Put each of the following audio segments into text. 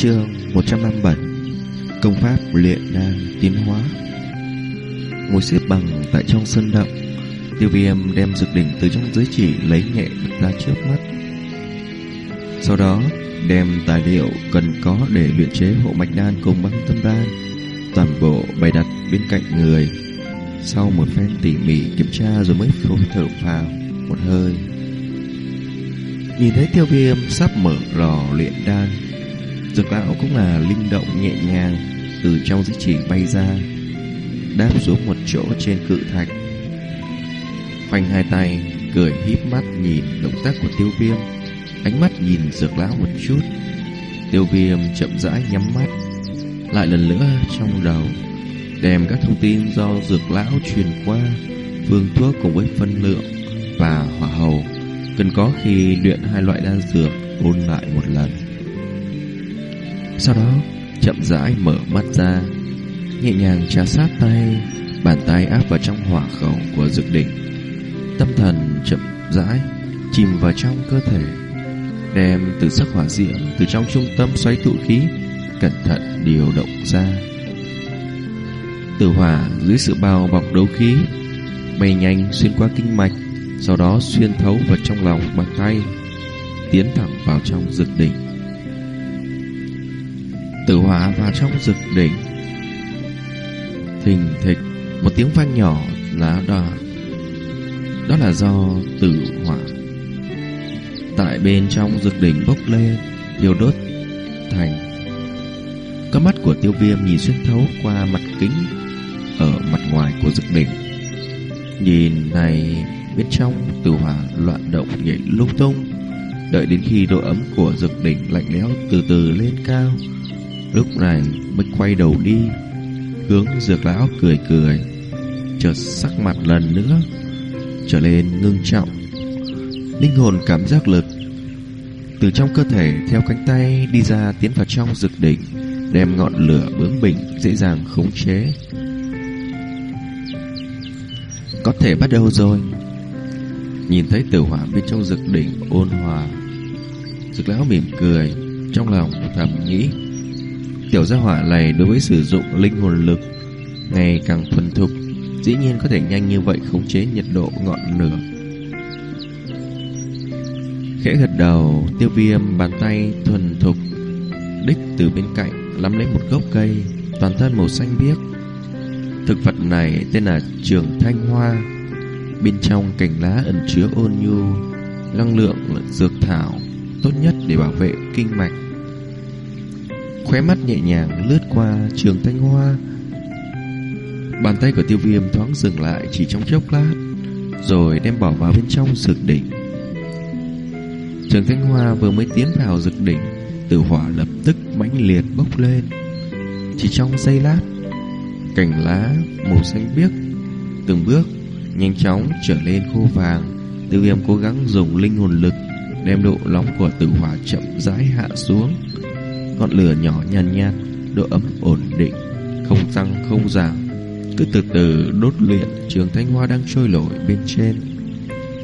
chương 157 Công pháp luyện đan tiến hóa. Ngồi xếp bằng tại trong sân động, Tiêu viêm đem dược đỉnh từ trong giới chỉ lấy nhẹ ra trước mắt. Sau đó, đem tài liệu cần có để luyện chế hộ mạch đan cùng băng tâm đan, Toàn bộ bày đặt bên cạnh người. Sau một phen tỉ mỉ kiểm tra rồi mới phun thở phào một hơi. Nhìn thấy tiêu viêm sắp mở lò luyện đan Dược lão cũng là linh động nhẹ nhàng Từ trong giới chỉ bay ra, Đáp xuống một chỗ trên cự thạch. Khoanh hai tay, Cười híp mắt nhìn động tác của tiêu viêm. Ánh mắt nhìn dược lão một chút. Tiêu viêm chậm rãi nhắm mắt, Lại lần nữa trong đầu, Đem các thông tin do dược lão truyền qua, Phương thuốc cùng với phân lượng Và hỏa hầu. Cần có khi luyện hai loại đan dược Ôn lại một lần. Sau đó, chậm rãi mở mắt ra, Nhẹ nhàng trà sát tay, Bàn tay áp vào trong hỏa khẩu của dược đỉnh. Tâm thần chậm rãi Chìm vào trong cơ thể, Đem từ sắc hỏa diễm Từ trong trung tâm xoáy tụ khí Cẩn thận điều động ra. Tử hỏa dưới sự bao bọc đấu khí, Bay nhanh xuyên qua kinh mạch, Sau đó xuyên thấu vào trong lòng bàn tay Tiến thẳng vào trong dược đỉnh. Tử hỏa vào trong dực đỉnh Thình thịch, Một tiếng vang nhỏ lá đỏ. Đó là do tử hỏa Tại bên trong dực đỉnh bốc lên điều đốt thành. Các mắt của tiêu viêm nhìn xuyên thấu qua mặt kính Ở mặt ngoài của dực đỉnh Nhìn này, bên trong tử hỏa loạn động nhảy lung tung. Đợi đến khi độ ấm của dược đỉnh lạnh lẽo từ từ lên cao Lúc này mới quay đầu đi, Hướng dược lão cười cười, Chợt sắc mặt lần nữa Trở lên ngưng trọng. Linh hồn cảm giác lực Từ trong cơ thể theo cánh tay đi ra tiến vào trong dược đỉnh, Đem ngọn lửa bướng bỉnh dễ dàng khống chế. Có thể bắt đầu rồi. Nhìn thấy tử hỏa bên trong dược đỉnh ôn hòa, Dược lão mỉm cười, Trong lòng thầm nghĩ. Tiểu gia hỏa này đối với sử dụng linh hồn lực Ngày càng thuần thục, Dĩ nhiên có thể nhanh như vậy khống chế nhiệt độ ngọn lửa. Khẽ gật đầu, Tiêu viêm bàn tay thuần thục, Đích từ bên cạnh Lắm lấy một gốc cây, Toàn thân màu xanh biếc. Thực vật này tên là trường thanh hoa, Bên trong cành lá ẩn chứa ôn nhu, Năng lượng dược thảo, Tốt nhất để bảo vệ kinh mạch. Khóe mắt nhẹ nhàng lướt qua trường thanh hoa. Bàn tay của tiêu viêm thoáng dừng lại chỉ trong chốc lát, Rồi đem bỏ vào bên trong dược đỉnh. Trường thanh hoa vừa mới tiến vào dược đỉnh Tử hỏa lập tức mãnh liệt bốc lên. Chỉ trong giây lát, Cành lá màu xanh biếc Từng bước nhanh chóng trở lên khô vàng. Tiêu viêm cố gắng dùng linh hồn lực Đem độ nóng của tử hỏa chậm rãi hạ xuống. Ngọn lửa nhỏ nhàn nhạt, Độ ấm ổn định Không tăng không giảm Cứ từ từ đốt luyện trường thanh hoa đang trôi nổi bên trên.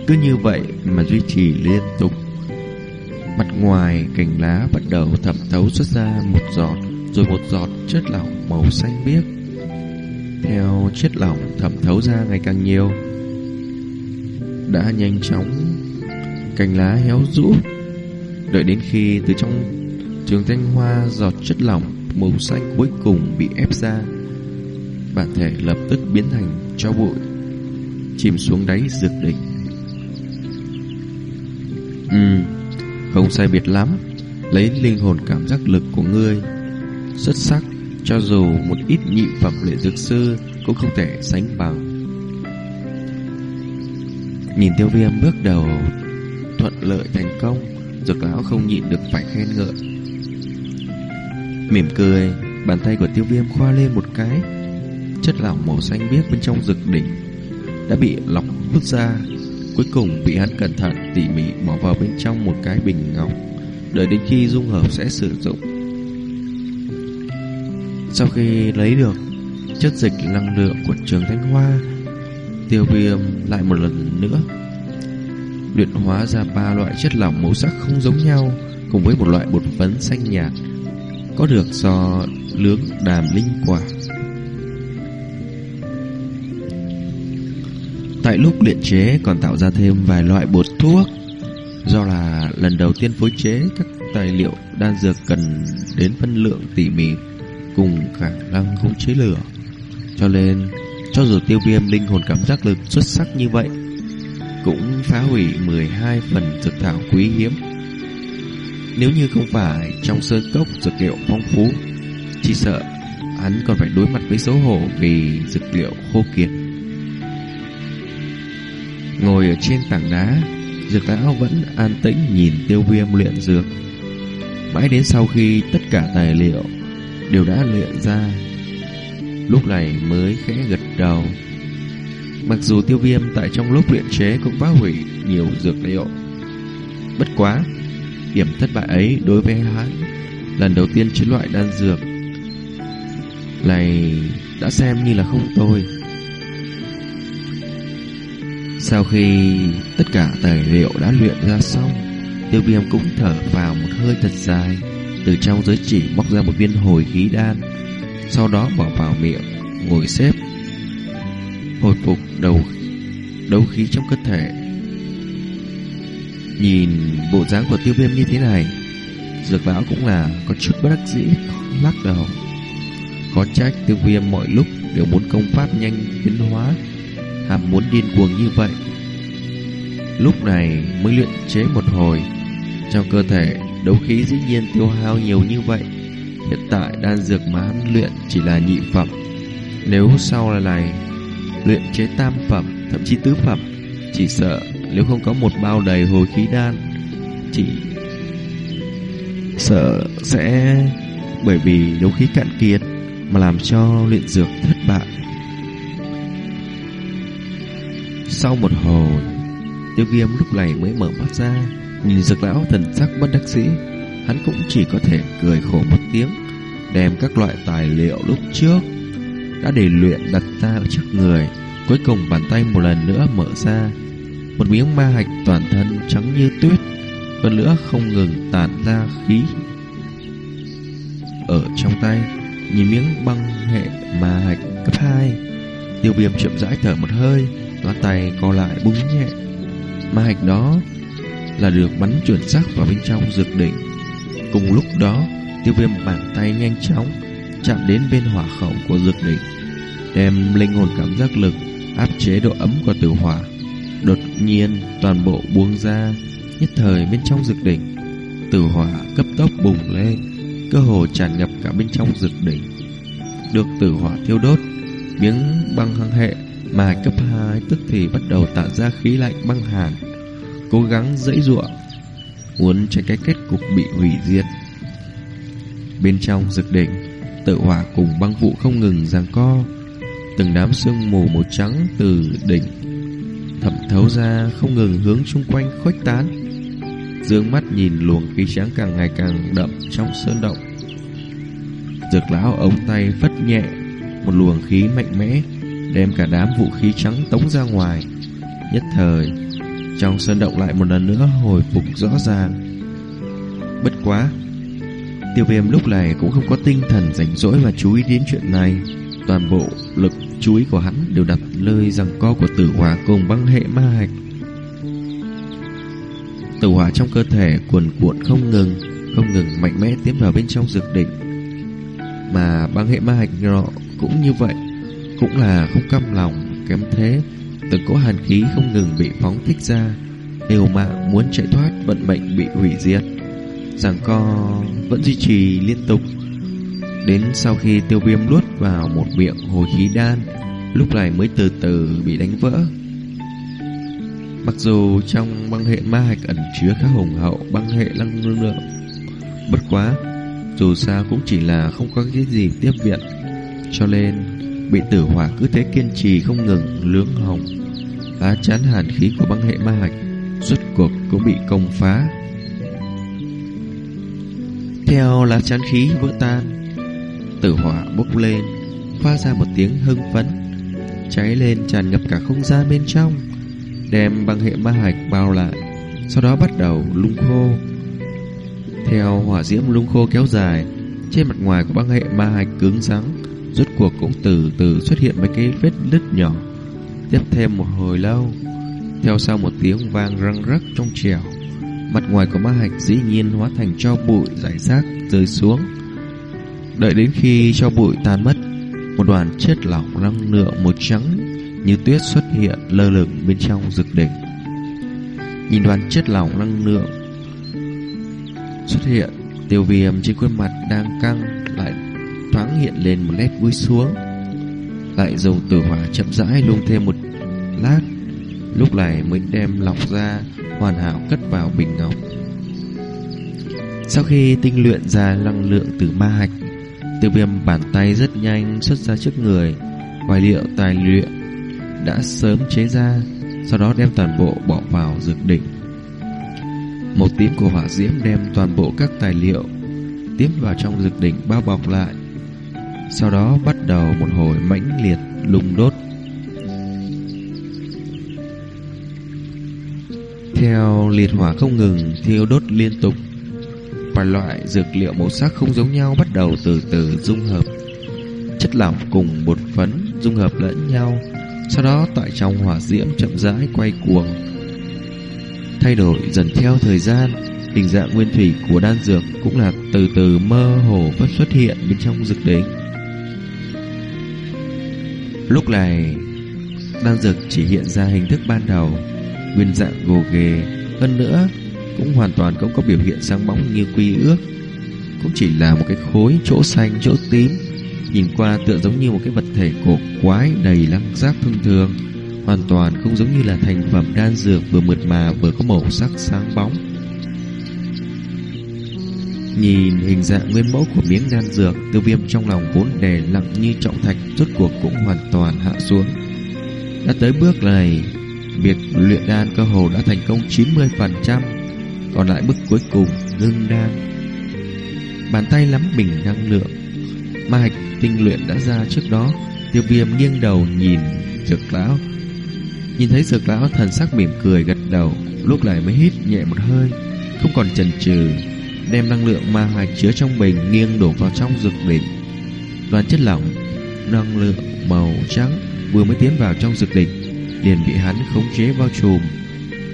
Cứ như vậy mà duy trì liên tục. Mặt ngoài cành lá bắt đầu thẩm thấu xuất ra một giọt Rồi một giọt chất lỏng màu xanh biếc. Theo chất lỏng thẩm thấu ra ngày càng nhiều Đã nhanh chóng Cành lá héo rũ. Đợi đến khi từ trong trường thanh hoa giọt chất lỏng màu xanh cuối cùng bị ép ra. Bản thể lập tức biến thành cho bụi, Chìm xuống đáy dược đỉnh. Ừ Không sai biệt lắm. Lấy linh hồn cảm giác lực của ngươi, Xuất sắc, Cho dù một ít nhị phẩm lệ dược sư Cũng không thể sánh bằng. Nhìn tiêu viêm bước đầu, Thuận lợi thành công, Dược lão không nhịn được phải khen ngợi. Mỉm cười, Bàn tay của tiêu viêm khoa lên một cái. Chất lỏng màu xanh biếc bên trong rực đỉnh Đã bị lọc hút ra, Cuối cùng bị hắn cẩn thận tỉ mỉ bỏ vào bên trong một cái bình ngọc, Đợi đến khi dung hợp sẽ sử dụng. Sau khi lấy được chất dịch năng lượng của trường thanh hoa, Tiêu viêm lại một lần nữa Luyện hóa ra ba loại chất lỏng màu sắc không giống nhau Cùng với một loại bột phấn xanh nhạt có được do lướng đàm linh quả. Tại lúc luyện chế còn tạo ra thêm vài loại bột thuốc Do là lần đầu tiên phối chế các tài liệu đan dược cần đến phân lượng tỉ mỉ cùng khả năng khống chế lửa. Cho nên, cho dù tiêu viêm linh hồn cảm giác lực xuất sắc như vậy, cũng phá hủy 12 phần dược thảo quý hiếm. Nếu như không phải trong sơn cốc dược liệu phong phú, chỉ sợ hắn còn phải đối mặt với xấu hổ vì dược liệu khô kiệt. Ngồi ở trên tảng đá, dược lão vẫn an tĩnh nhìn tiêu viêm luyện dược. Mãi đến sau khi tất cả tài liệu đều đã luyện ra, lúc này mới khẽ gật đầu. Mặc dù tiêu viêm tại trong lúc luyện chế cũng phá hủy nhiều dược liệu. Bất quá, điểm thất bại ấy đối với hắn lần đầu tiên chế loại đan dược này đã xem như là không tồi. Sau khi tất cả tài liệu đã luyện ra xong, tiêu viêm cũng thở vào một hơi thật dài, từ trong giới chỉ móc ra một viên hồi khí đan, sau đó bỏ vào miệng, ngồi xếp, hồi phục đầu đấu khí trong cơ thể. Nhìn bộ dáng của tiêu viêm như thế này, dược lão cũng là có chút bất đắc dĩ, lắc đầu. Có trách tiêu viêm mọi lúc đều muốn công pháp nhanh biến hóa ham muốn điên cuồng như vậy. Lúc này mới luyện chế một hồi, trong cơ thể đấu khí dĩ nhiên tiêu hao nhiều như vậy. Hiện tại đan dược mà hắn luyện chỉ là nhị phẩm. Nếu sau là này luyện chế tam phẩm, thậm chí tứ phẩm, chỉ sợ nếu không có một bao đầy hồi khí đan, chỉ sợ sẽ bởi vì đấu khí cạn kiệt mà làm cho luyện dược thất bại. Sau một hồi, tiêu viêm lúc này mới mở mắt ra, nhìn dược lão thần sắc bất đắc dĩ. Hắn cũng chỉ có thể cười khổ một tiếng, đem các loại tài liệu lúc trước đã để luyện đặt ra ở trước người. Cuối cùng bàn tay một lần nữa mở ra, một miếng ma hạch toàn thân trắng như tuyết, hơn nữa không ngừng tản ra khí. Ở trong tay, nhìn miếng băng hệ ma hạch cấp 2, tiêu viêm chậm rãi thở một hơi, ngón tay co lại búng nhẹ. Ma hạch đó là được bắn chuẩn xác vào bên trong dược đỉnh. Cùng lúc đó, tiêu viêm bàn tay nhanh chóng chạm đến bên hỏa khẩu của dược đỉnh, đem linh hồn cảm giác lực áp chế độ ấm của tử hỏa. Đột nhiên, toàn bộ buông ra, nhất thời bên trong dược đỉnh, tử hỏa cấp tốc bùng lên, cơ hồ tràn ngập cả bên trong dược đỉnh. Được tử hỏa thiêu đốt, miếng băng hăng hệ mà cấp 2 tức thì bắt đầu tạo ra khí lạnh băng hàn, cố gắng dãy ruộng, muốn tránh cái kết cục bị hủy diệt. Bên trong dược đỉnh, tự hỏa cùng băng vụ không ngừng giằng co, từng đám sương mù màu trắng từ đỉnh thấu ra không ngừng hướng xung quanh khuếch tán. Dương mắt nhìn luồng khí sáng càng ngày càng đậm trong sơn động. Dược lão ống tay phất nhẹ, một luồng khí mạnh mẽ đem cả đám vũ khí trắng tống ra ngoài. Nhất thời, trong sơn động lại một lần nữa hồi phục rõ ràng. Bất quá, tiêu viêm lúc này cũng không có tinh thần rảnh rỗi và chú ý đến chuyện này. Toàn bộ lực chú ý của hắn đều đặt lời rằng co của tử hỏa cùng băng hệ ma hạch. Tử hỏa trong cơ thể cuồn cuộn không ngừng, không ngừng mạnh mẽ tiến vào bên trong dược đỉnh. Mà băng hệ ma hạch nọ cũng như vậy cũng là không căm lòng kém thế từng cỗ hàn khí không ngừng bị phóng thích ra đều mạng muốn chạy thoát vận mệnh bị hủy diệt giảng co vẫn duy trì liên tục đến sau khi tiêu viêm luốt vào một miệng hồi khí đan, lúc này mới từ từ bị đánh vỡ. Mặc dù trong băng hệ ma hạch ẩn chứa khá hùng hậu băng hệ năng lượng bất quá, dù sao cũng chỉ là không có cái gì tiếp viện, cho nên Bị tử hỏa cứ thế kiên trì không ngừng lướng hồng Lá chắn hàn khí của băng hệ ma hạch, Rốt cuộc cũng bị công phá. Theo lá chắn khí vỡ tan Tử hỏa bốc lên Phát ra một tiếng hưng phấn Cháy lên tràn ngập cả không gian bên trong Đem băng hệ ma hạch bao lại Sau đó bắt đầu lung khô. Theo hỏa diễm lung khô kéo dài Trên mặt ngoài của băng hệ ma hạch cứng rắn Rốt cuộc cũng từ từ xuất hiện mấy cái vết nứt nhỏ. Tiếp thêm một hồi lâu Theo sau một tiếng vang răng rắc trong trèo, Mặt ngoài của ma hạch dĩ nhiên hóa thành cho bụi giải rác rơi xuống. Đợi đến khi cho bụi tan mất, Một đoàn chất lỏng năng lượng màu trắng Như tuyết xuất hiện lơ lửng bên trong rực đỉnh Nhìn đoàn chất lỏng năng lượng Xuất hiện, Tiêu viêm trên khuôn mặt đang căng Lại thoáng hiện lên một nét vui xuống Lại dầu tử hỏa chậm rãi luôn thêm một lát, Lúc này mới đem lọc ra Hoàn hảo cất vào bình ngọc. Sau khi tinh luyện ra năng lượng từ ma hạch Tiêu viêm bàn tay rất nhanh xuất ra trước người. Tài liệu tài luyện Đã sớm chế ra, Sau đó đem toàn bộ bỏ vào dược đỉnh. Một tím của hỏa diễm đem toàn bộ các tài liệu Tiếp vào trong dược đỉnh bao bọc lại. Sau đó bắt đầu một hồi mãnh liệt lung đốt. Theo liệt hỏa không ngừng, thiêu đốt liên tục. Và loại dược liệu màu sắc không giống nhau bắt đầu từ từ dung hợp. Chất lỏng cùng bột phấn dung hợp lẫn nhau, Sau đó tại trong hỏa diễm chậm rãi quay cuồng. Thay đổi dần theo thời gian, Hình dạng nguyên thủy của đan dược cũng là từ từ mơ hồ bất xuất hiện bên trong dược đỉnh Lúc này, Đan dược chỉ hiện ra hình thức ban đầu, Nguyên dạng gồ ghề. Hơn nữa cũng hoàn toàn không có biểu hiện sáng bóng như quy ước. Cũng chỉ là một cái khối chỗ xanh, chỗ tím. Nhìn qua tựa giống như một cái vật thể cổ quái đầy lăng giác thông thường. Hoàn toàn không giống như là thành phẩm đan dược vừa mượt mà vừa có màu sắc sáng bóng. Nhìn hình dạng nguyên mẫu của miếng đan dược, Tiêu viêm trong lòng vốn đè lặng như trọng thạch, Rốt cuộc cũng hoàn toàn hạ xuống. Đã tới bước này, Việc luyện đan cơ hồ đã thành công 90% còn lại bước cuối cùng ngưng đan. Bàn tay nắm bình năng lượng. Ma hạch tinh luyện đã ra trước đó. Tiêu viêm nghiêng đầu nhìn dược lão. Nhìn thấy dược lão, thần sắc mỉm cười gật đầu, Lúc này mới hít nhẹ một hơi, Không còn chần chừ, Đem năng lượng ma hạch chứa trong bình Nghiêng đổ vào trong dược đỉnh. Đoàn chất lỏng, Năng lượng màu trắng Vừa mới tiến vào trong dược đỉnh, liền bị hắn khống chế bao trùm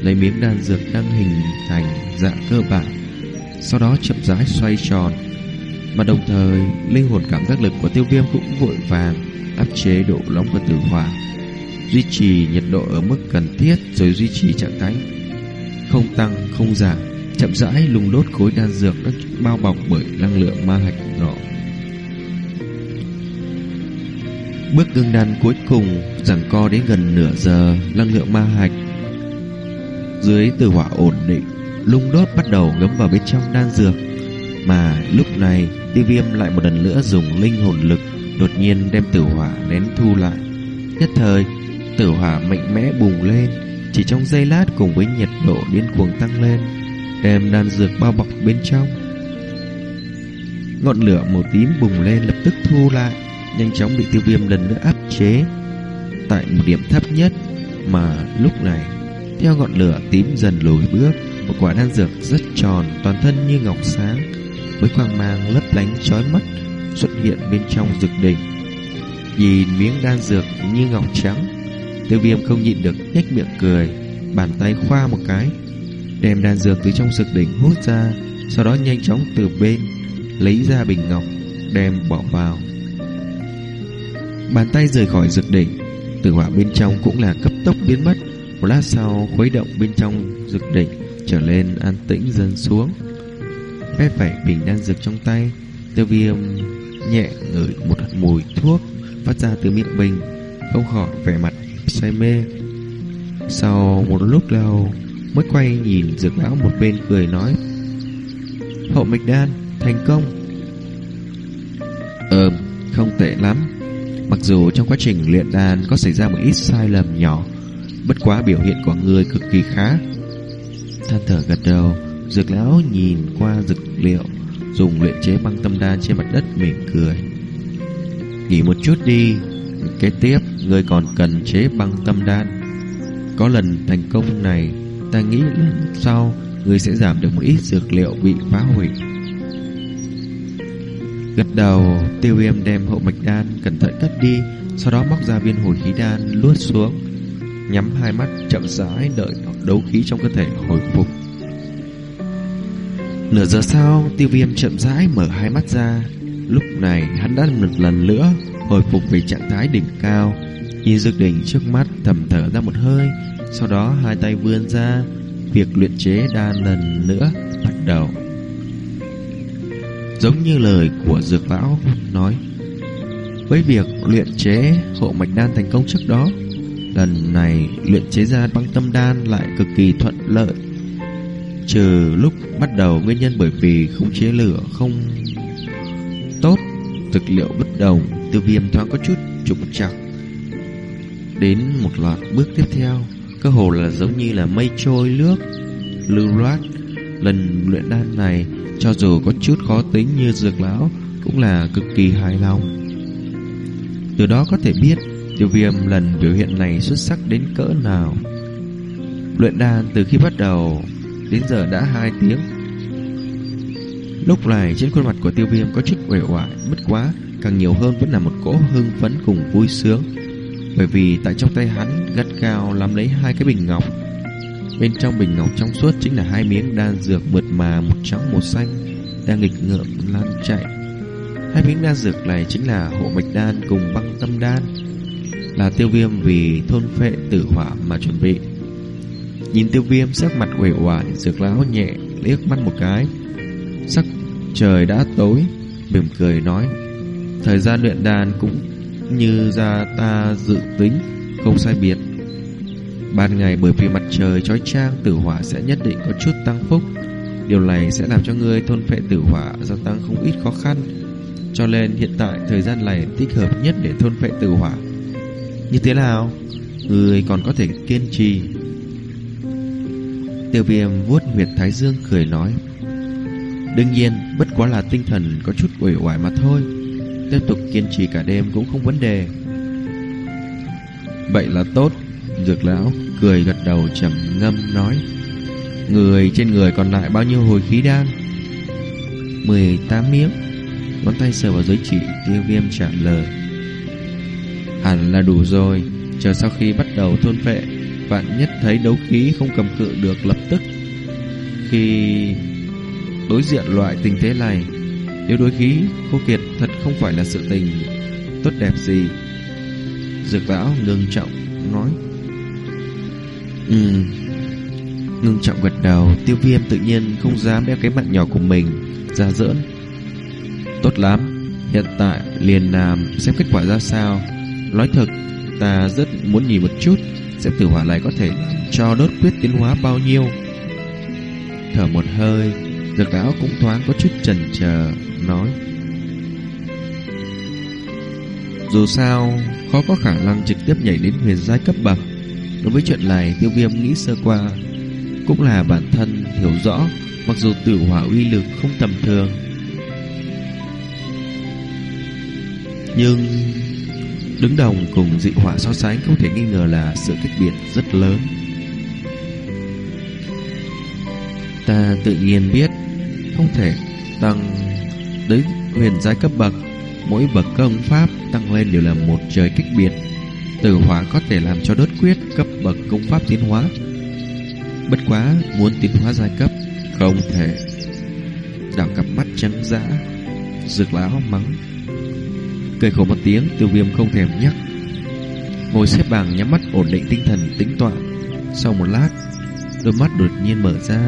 lấy miếng đan dược đang hình thành dạng cơ bản, sau đó chậm rãi xoay tròn, mà đồng thời linh hồn cảm giác lực của tiêu viêm cũng vội vàng áp chế độ nóng của tử hỏa, duy trì nhiệt độ ở mức cần thiết rồi duy trì trạng thái không tăng, không giảm, chậm rãi lùng đốt khối đan dược đã bao bọc bởi năng lượng ma hạch nọ Bước ngưng đan cuối cùng Giảng co đến gần nửa giờ, Năng lượng ma hạch dưới từ hỏa ổn định, Lung đốt bắt đầu ngấm vào bên trong đan dược. Mà lúc này Tiêu viêm lại một lần nữa dùng linh hồn lực Đột nhiên đem tử hỏa nén thu lại. Nhất thời, Tử hỏa mạnh mẽ bùng lên, Chỉ trong giây lát cùng với nhiệt độ điên cuồng tăng lên, Đem đan dược bao bọc bên trong. Ngọn lửa màu tím bùng lên lập tức thu lại, nhanh chóng bị tiêu viêm lần nữa áp chế. Tại một điểm thấp nhất mà lúc này theo ngọn lửa tím dần lùi bước. Một quả đan dược rất tròn, toàn thân như ngọc sáng, với quang mang lấp lánh chói mắt xuất hiện bên trong dược đỉnh. Nhìn miếng đan dược như ngọc trắng, tiêu viêm không nhịn được nhếch miệng cười, bàn tay khoa một cái, đem đan dược từ trong dược đỉnh hút ra, sau đó nhanh chóng từ bên lấy ra bình ngọc, đem bỏ vào. Bàn tay rời khỏi dược đỉnh Tử hỏa bên trong cũng là cấp tốc biến mất. Một lát sau khuấy động bên trong dược đỉnh Trở lên an tĩnh dần xuống. Phép vẩy bình đang dược trong tay Tiêu viêm nhẹ ngửi một mùi thuốc Phát ra từ miệng bình Không khỏi vẻ mặt say mê. Sau một lúc lâu Mới quay nhìn dược lão một bên cười nói Hậu mịch đan Thành công. Ờm không tệ lắm. Mặc dù trong quá trình luyện đan có xảy ra một ít sai lầm nhỏ, bất quá biểu hiện của người cực kỳ khá. Than thở gật đầu, dược lão nhìn qua dược liệu dùng luyện chế băng tâm đan trên mặt đất mỉm cười. Nghỉ một chút đi, kế tiếp người còn cần chế băng tâm đan. Có lần thành công này, ta nghĩ lần sau người sẽ giảm được một ít dược liệu bị phá hủy. Gật đầu, tiêu viêm đem hậu mạch đan cẩn thận cất đi, sau đó móc ra viên hồi khí đan luốt xuống, nhắm hai mắt chậm rãi đợi đấu khí trong cơ thể hồi phục. Nửa giờ sau, tiêu viêm chậm rãi mở hai mắt ra. Lúc này hắn đã một lần nữa hồi phục về trạng thái đỉnh cao, nhìn dược đỉnh trước mắt thầm thở ra một hơi, sau đó hai tay vươn ra, việc luyện chế đa lần nữa bắt đầu. Giống như lời của dược lão nói, với việc luyện chế hộ mạch đan thành công trước đó, lần này luyện chế ra băng tâm đan lại cực kỳ thuận lợi. Trừ lúc bắt đầu nguyên nhân bởi vì không chế lửa không tốt, thực liệu bất đồng, tiêu viêm thoáng có chút trục chặt. Đến một loạt bước tiếp theo, cơ hồ là giống như là mây trôi nước lưu loát. Lần luyện đan này, cho dù có chút khó tính như dược lão, cũng là cực kỳ hài lòng. Từ đó có thể biết tiêu viêm lần biểu hiện này xuất sắc đến cỡ nào. Luyện đan từ khi bắt đầu đến giờ đã hai tiếng. Lúc này trên khuôn mặt của tiêu viêm có chút uể oải, bất quá, càng nhiều hơn vẫn là một cỗ hưng phấn cùng vui sướng. Bởi vì tại trong tay hắn gắt cao nắm lấy hai cái bình ngọc. Bên trong bình ngọc trong suốt chính là hai miếng đan dược mượt mà một trắng một xanh đang nghịch ngợm lan chạy. Hai miếng đan dược này chính là hộ mạch đan cùng băng tâm đan, là tiêu viêm vì thôn phệ tử hỏa mà chuẩn bị. Nhìn tiêu viêm sắc mặt uể oải, dược lão nhẹ liếc mắt một cái. Sắc trời đã tối, mỉm cười nói, thời gian luyện đan cũng như ra ta dự tính, không sai biệt. Ban ngày bởi vì mặt trời chói chang tử hỏa sẽ nhất định có chút tăng phúc. Điều này sẽ làm cho ngươi thôn phệ tử hỏa gia tăng không ít khó khăn. Cho nên hiện tại thời gian này thích hợp nhất để thôn phệ tử hỏa. Như thế nào? Người còn có thể kiên trì. Tiêu viêm vuốt huyệt thái dương cười nói. Đương nhiên, bất quá là tinh thần có chút uể oải mà thôi. Tiếp tục kiên trì cả đêm cũng không vấn đề. Vậy là tốt. Dược lão cười gật đầu trầm ngâm nói. Người trên người còn lại bao nhiêu hồi khí đan? 18 miếng. Ngón tay sờ vào giới chỉ tiêu viêm trả lời. Hẳn là đủ rồi. Chờ sau khi bắt đầu thôn phệ, vạn nhất thấy đấu khí không cầm cự được lập tức. Khi đối diện loại tình thế này, nếu đối khí khô kiệt thật không phải là sự tình tốt đẹp gì. Dược lão ngưng trọng nói. Ừ, ngưng trọng gật đầu, tiêu viêm tự nhiên không dám đeo cái mặt nhỏ của mình ra giỡn. Tốt lắm, hiện tại liền làm xem kết quả ra sao. Nói thật, ta rất muốn nhìn một chút xem tử hỏa này có thể cho đốt quyết tiến hóa bao nhiêu. Thở một hơi, dược lão cũng thoáng có chút chần chờ, nói. Dù sao, khó có khả năng trực tiếp nhảy đến huyền giai cấp bậc. Đối với chuyện này, tiêu viêm nghĩ sơ qua, cũng là bản thân hiểu rõ, mặc dù tử hỏa uy lực không tầm thường. Nhưng đứng đồng cùng dị hỏa so sánh không thể nghi ngờ là sự cách biệt rất lớn. Ta tự nhiên biết không thể tăng đến huyền giai cấp bậc, mỗi bậc công pháp tăng lên đều là một trời cách biệt. Tử hỏa có thể làm cho đốt quyết cấp bậc công pháp tiến hóa. Bất quá muốn tiến hóa giai cấp không thể. Đảo cặp mắt trắng dã, rực lão mắng Cười khổ một tiếng, tiêu viêm không thèm nhắc. Ngồi xếp bằng nhắm mắt ổn định tinh thần tính toán Sau một lát, Đôi mắt đột nhiên mở ra,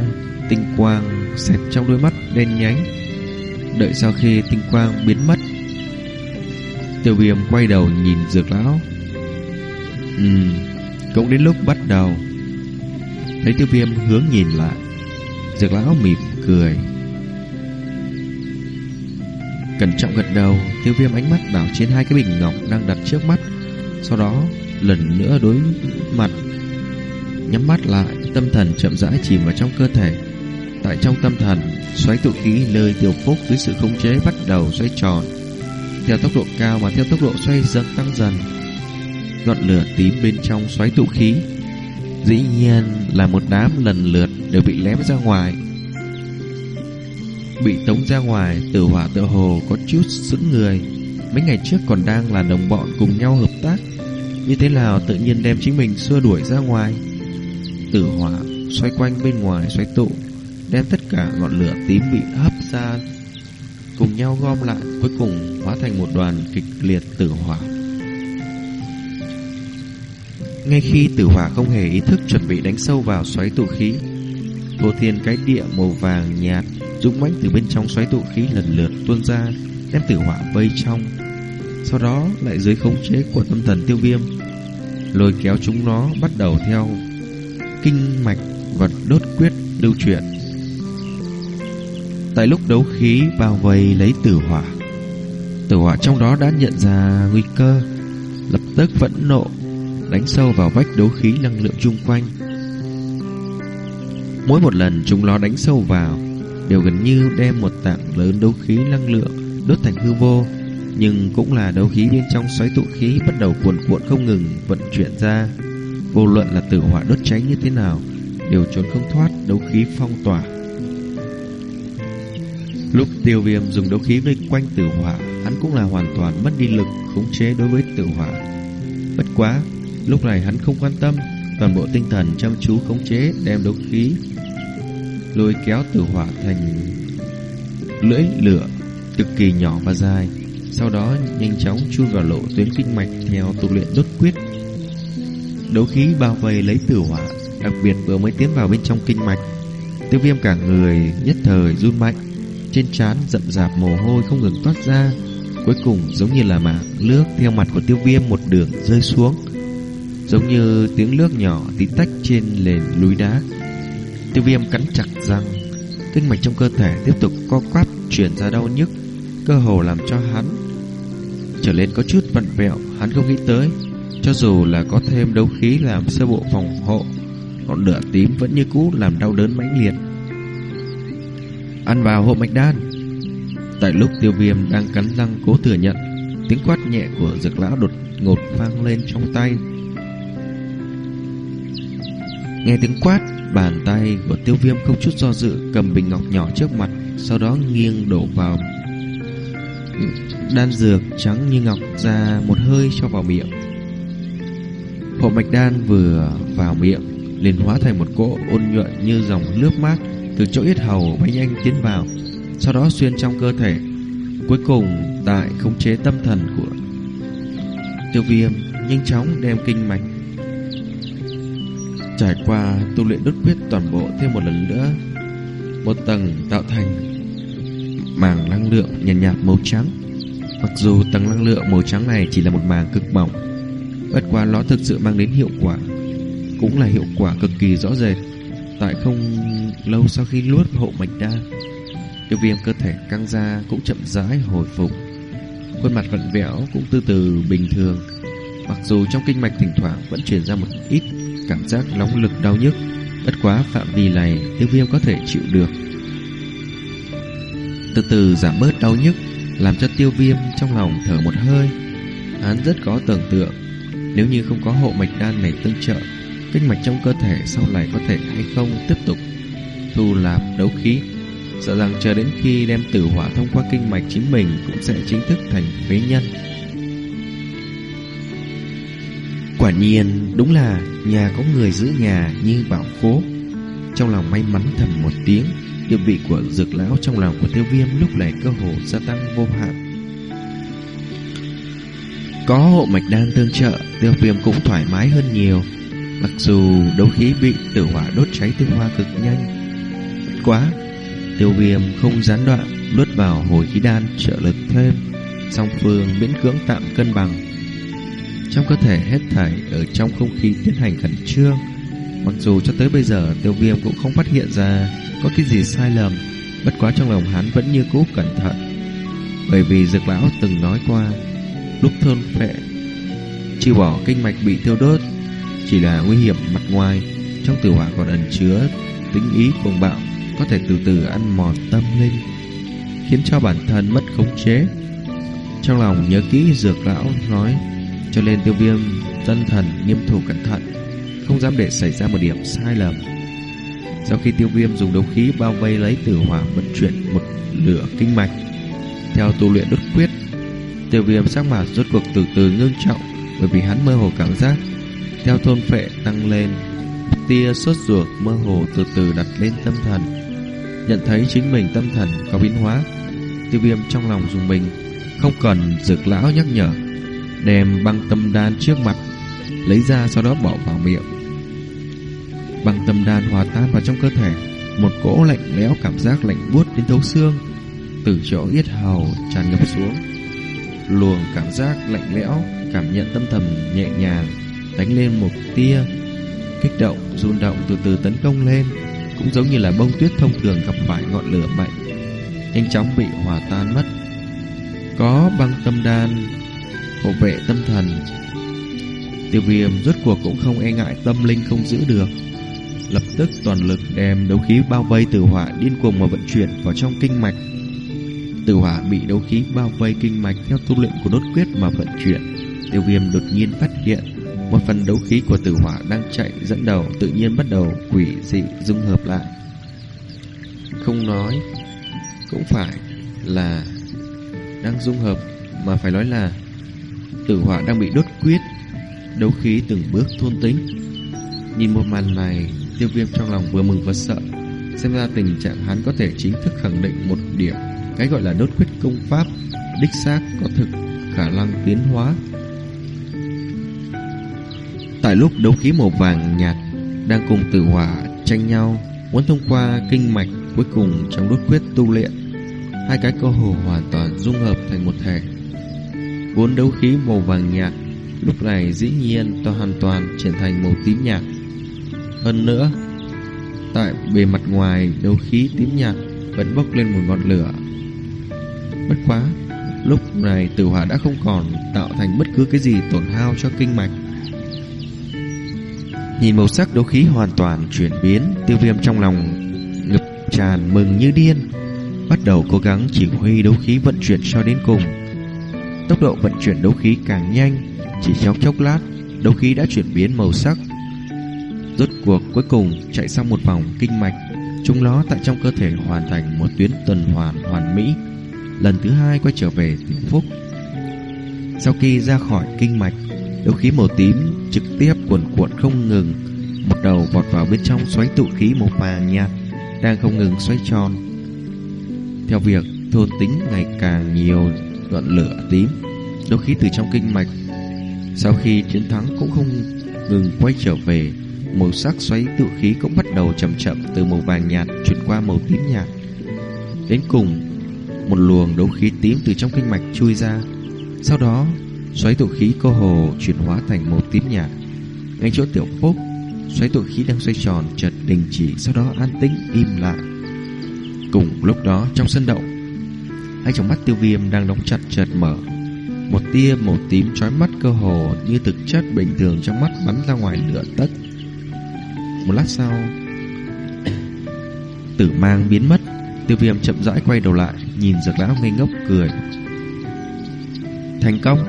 Tinh quang xẹt trong đôi mắt đen nhánh. Đợi sau khi tinh quang biến mất, Tiêu viêm quay đầu nhìn dược lão. Ừm, Cũng đến lúc bắt đầu. Thấy tiêu viêm hướng nhìn lại, Dược lão mỉm cười. Cẩn trọng gật đầu, Tiêu viêm ánh mắt đảo trên hai cái bình ngọc Đang đặt trước mắt. Sau đó, lần nữa đối mặt, Nhắm mắt lại, Tâm thần chậm rãi chìm vào trong cơ thể. Tại trong tâm thần, Xoáy tụ khí lời tiểu phúc dưới sự khống chế Bắt đầu xoay tròn. Theo tốc độ cao mà theo tốc độ xoay dần tăng dần, Ngọn lửa tím bên trong xoáy tụ khí Dĩ nhiên là một đám lần lượt Đều bị lém ra ngoài bị tống ra ngoài, tử hỏa tự hồ có chút sững người. Mấy ngày trước còn đang là đồng bọn cùng nhau hợp tác, như thế nào tự nhiên đem chính mình xua đuổi ra ngoài. Tử hỏa xoay quanh bên ngoài xoay tụ, đem tất cả ngọn lửa tím bị hấp ra cùng nhau gom lại, cuối cùng hóa thành một đoàn kịch liệt tử hỏa. Ngay khi tử hỏa không hề ý thức chuẩn bị đánh sâu vào xoáy tụ khí, Vô thiên cái địa màu vàng nhạt dũng mãnh từ bên trong xoáy tụ khí lần lượt tuôn ra, đem tử hỏa vây trong. Sau đó lại dưới khống chế của tâm thần tiêu viêm, lôi kéo chúng nó bắt đầu theo kinh mạch và đốt quyết lưu chuyển. Tại lúc đấu khí bao vây lấy tử hỏa, tử hỏa trong đó đã nhận ra nguy cơ, lập tức vẫn nộ, đánh sâu vào vách đấu khí năng lượng chung quanh. Mỗi một lần chúng nó đánh sâu vào, Đều gần như đem một tảng lớn đấu khí năng lượng Đốt thành hư vô. Nhưng cũng là đấu khí bên trong xoáy tụ khí Bắt đầu cuồn cuộn không ngừng vận chuyển ra. Vô luận là tử hỏa đốt cháy như thế nào, Đều trốn không thoát đấu khí phong tỏa. Lúc tiêu viêm dùng đấu khí vây quanh tử hỏa, Hắn cũng là hoàn toàn mất đi lực khống chế đối với tử hỏa. Bất quá, Lúc này hắn không quan tâm, Toàn bộ tinh thần chăm chú khống chế đem đấu khí lôi kéo tử hỏa thành lưỡi lửa cực kỳ nhỏ và dài, sau đó nhanh chóng chui vào lộ tuyến kinh mạch theo tu luyện đốt quyết. Đấu khí bao vây lấy tử hỏa, đặc biệt vừa mới tiến vào bên trong kinh mạch, tiêu viêm cả người nhất thời run mạnh, trên trán rậm rạp mồ hôi không ngừng toát ra, cuối cùng giống như là mạng nước theo mặt của tiêu viêm một đường rơi xuống, giống như tiếng nước nhỏ tí tách trên nền núi đá. Tiêu viêm cắn chặt răng. Kinh mạch trong cơ thể tiếp tục co quắp, Chuyển ra đau nhức. Cơ hồ làm cho hắn Trở lên có chút vặn vẹo Hắn không nghĩ tới, Cho dù là có thêm đấu khí làm sơ bộ phòng hộ, Ngọn lửa tím vẫn như cũ Làm đau đớn mãnh liệt. Ăn vào hộ mạch đan. Tại lúc tiêu viêm đang cắn răng cố thừa nhận, Tiếng quát nhẹ của dược lão đột ngột vang lên trong tay. Nghe tiếng quát Bàn tay của tiêu viêm không chút do dự cầm bình ngọc nhỏ trước mặt, sau đó nghiêng đổ vào đan dược trắng như ngọc ra một hơi cho vào miệng. Hộ mạch đan vừa vào miệng, liền hóa thành một cỗ ôn nhuận như dòng nước mát từ chỗ yết hầu bay nhanh tiến vào, sau đó xuyên trong cơ thể. Cuối cùng, tại khống chế tâm thần của tiêu viêm, nhanh chóng đem kinh mạch Trải qua tu luyện đốt quyết toàn bộ thêm một lần nữa Một tầng tạo thành màng năng lượng nhàn nhạt, nhạt màu trắng. Mặc dù tầng năng lượng màu trắng này chỉ là một màng cực mỏng Bất quá nó thực sự mang đến hiệu quả Cũng là hiệu quả cực kỳ rõ rệt Tại không lâu sau khi luốt hộ mạch đa Tiêu viêm cơ thể căng ra cũng chậm rãi hồi phục. Khuôn mặt vặn vẹo cũng từ từ bình thường. Mặc dù trong kinh mạch thỉnh thoảng vẫn truyền ra một ít cảm giác nóng lực đau nhức. Bất quá phạm vi này tiêu viêm có thể chịu được. Từ từ giảm bớt đau nhức, làm cho tiêu viêm trong lòng thở một hơi. Hắn rất có tưởng tượng, nếu như không có hộ mạch đan này tương trợ, kinh mạch trong cơ thể sau này có thể hay không tiếp tục thu lạp đấu khí. Sợ rằng chờ đến khi đem tử hỏa thông qua kinh mạch chính mình cũng sẽ chính thức thành phế nhân. Quả nhiên, đúng là nhà có người giữ nhà như bảo cố Trong lòng may mắn thầm một tiếng, Địa vị của dược lão trong lòng của tiêu viêm lúc này cơ hồ gia tăng vô hạn. Có hộ mạch đan tương trợ, Tiêu viêm cũng thoải mái hơn nhiều. Mặc dù đấu khí bị tử hỏa đốt cháy tiêu hoa cực nhanh Quá, Tiêu viêm không gián đoạn Luốt vào hồi khí đan trợ lực thêm, Song phương miễn cưỡng tạm cân bằng trong cơ thể hết thảy ở trong không khí tiến hành khẩn trương. Mặc dù cho tới bây giờ tiêu viêm cũng không phát hiện ra có cái gì sai lầm, bất quá trong lòng hắn vẫn như cũ cẩn thận. Bởi vì dược lão từng nói qua, lúc thôn phệ, chi bỏ kinh mạch bị thiêu đốt, chỉ là nguy hiểm mặt ngoài, trong tử hỏa còn ẩn chứa tính ý cuồng bạo, có thể từ từ ăn mòn tâm linh, khiến cho bản thân mất khống chế. Trong lòng nhớ kỹ dược lão nói cho nên tiêu viêm tân thần nghiêm thủ cẩn thận, Không dám để xảy ra một điểm sai lầm. Sau khi tiêu viêm dùng đấu khí bao vây lấy tử hỏa vận chuyển một lửa kinh mạch, Theo tu luyện đốt quyết, Tiêu viêm sắc mặt rốt cuộc từ từ ngưng trọng, Bởi vì hắn mơ hồ cảm giác, Theo thôn phệ tăng lên, Tia sốt ruột mơ hồ từ từ đặt lên tâm thần. Nhận thấy chính mình tâm thần có biến hóa, Tiêu viêm trong lòng dùng mình, Không cần dược lão nhắc nhở. Đem băng tâm đan trước mặt Lấy ra sau đó bỏ vào miệng. Băng tâm đan hòa tan vào trong cơ thể Một cỗ lạnh lẽo cảm giác lạnh buốt đến thấu xương Từ chỗ yết hầu tràn ngập xuống. Luồng cảm giác lạnh lẽo Cảm nhận tâm thầm nhẹ nhàng Đánh lên một tia Kích động, run động từ từ tấn công lên Cũng giống như là bông tuyết thông thường gặp phải ngọn lửa mạnh Nhanh chóng bị hòa tan mất. Có băng tâm đan Hộ vệ tâm thần. Tiêu viêm rốt cuộc cũng không e ngại tâm linh không giữ được. Lập tức toàn lực đem đấu khí bao vây tử hỏa điên cuồng mà vận chuyển vào trong kinh mạch. Tử hỏa bị đấu khí bao vây kinh mạch theo tu luyện của đốt quyết mà vận chuyển. Tiêu viêm đột nhiên phát hiện Một phần đấu khí của tử hỏa đang chạy dẫn đầu, tự nhiên bắt đầu quỷ dị dung hợp lại. Không nói Cũng phải là đang dung hợp, Mà phải nói là tử hỏa đang bị đốt quyết, Đấu khí từng bước thôn tính. Nhìn một màn này, Tiêu viêm trong lòng vừa mừng vừa sợ, Xem ra tình trạng hắn có thể chính thức khẳng định một điểm, Cái gọi là đốt quyết công pháp, Đích xác có thực khả năng tiến hóa. Tại lúc đấu khí màu vàng nhạt Đang cùng tử hỏa tranh nhau, Muốn thông qua kinh mạch Cuối cùng trong đốt quyết tu luyện, Hai cái cơ hồ hoàn toàn dung hợp thành một thể. Vốn đấu khí màu vàng nhạt Lúc này dĩ nhiên to hoàn toàn chuyển thành màu tím nhạt hơn nữa, tại bề mặt ngoài đấu khí tím nhạt vẫn bốc lên một ngọn lửa. Bất quá, lúc này tử hỏa đã không còn tạo thành bất cứ cái gì tổn hao cho kinh mạch. Nhìn màu sắc đấu khí hoàn toàn chuyển biến, tiêu viêm trong lòng ngập tràn mừng như điên. Bắt đầu cố gắng chỉ huy đấu khí vận chuyển cho đến cùng. Tốc độ vận chuyển đấu khí càng nhanh, chỉ trong chốc lát, đấu khí đã chuyển biến màu sắc. Rốt cuộc cuối cùng chạy xong một vòng kinh mạch Chúng nó tại trong cơ thể hoàn thành một tuyến tuần hoàn hoàn mỹ. Lần thứ hai quay trở về tiểu phúc. Sau khi ra khỏi kinh mạch Đấu khí màu tím trực tiếp cuộn cuộn không ngừng Một đầu vọt vào bên trong xoáy tụ khí màu vàng nhạt Đang không ngừng xoay tròn. Theo việc thôn tính ngày càng nhiều ngọn lửa tím Đấu khí từ trong kinh mạch Sau khi chiến thắng cũng không ngừng quay trở về Màu sắc xoáy tự khí cũng bắt đầu chậm chậm từ màu vàng nhạt chuyển qua màu tím nhạt. Đến cùng, một luồng đấu khí tím từ trong kinh mạch chui ra. Sau đó, xoáy tụ khí cơ hồ chuyển hóa thành màu tím nhạt. Ngay chỗ tiểu phúc, xoáy tụ khí đang xoay tròn chợt đình chỉ, sau đó an tĩnh im lặng. Cùng lúc đó trong sân động, hai trong mắt tiêu viêm đang đóng chặt chợt mở. Một tia màu tím chói mắt cơ hồ như thực chất bình thường trong mắt bắn ra ngoài lửa tất. Một lát sau, Tử mang biến mất. Tiêu viêm chậm rãi quay đầu lại, Nhìn dược lão ngây ngốc cười. Thành công!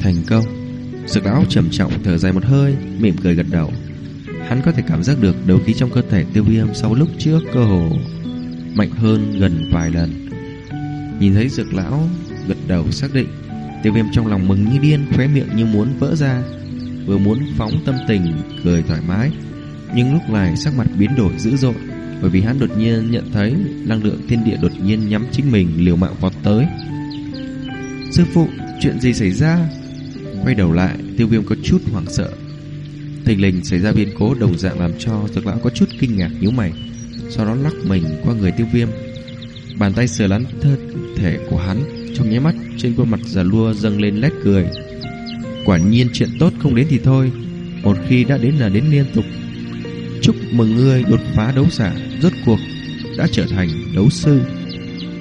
Thành công! Dược lão trầm trọng thở dài một hơi, Mỉm cười gật đầu. Hắn có thể cảm giác được đấu khí trong cơ thể tiêu viêm Sau lúc trước cơ hồ. Mạnh hơn gần vài lần Nhìn thấy dược lão gật đầu xác định Tiêu viêm trong lòng mừng như điên Khóe miệng như muốn vỡ ra vừa muốn phóng tâm tình cười thoải mái, nhưng lúc này sắc mặt biến đổi dữ dội, bởi vì hắn đột nhiên nhận thấy năng lượng thiên địa đột nhiên nhắm chính mình liều mạng vọt tới. Sư phụ, chuyện gì xảy ra? Quay đầu lại, tiêu viêm có chút hoảng sợ. Thình lình xảy ra biến cố đồng dạng làm cho dược lão có chút kinh ngạc nhíu mày, sau đó lắc mình qua người tiêu viêm. Bàn tay sờ lắn thân thể của hắn, trong nháy mắt trên khuôn mặt già lua dâng lên lét cười. Quả nhiên chuyện tốt không đến thì thôi Một khi đã đến là đến liên tục Chúc mừng ngươi đột phá đấu giả Rốt cuộc đã trở thành đấu sư